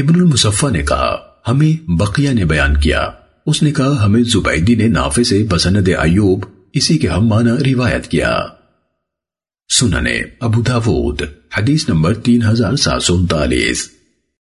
ابن المصفہ نے کہا، ہمیں بقیہ نے بیان کیا۔ اس نے کہا، ہمیں زبیدی نے نافع سے بسند ایوب، اسی کے ہم معنی روایت کیا۔ سننے، ابو داود، حدیث نمبر تین ہزار سات سو انتالیس۔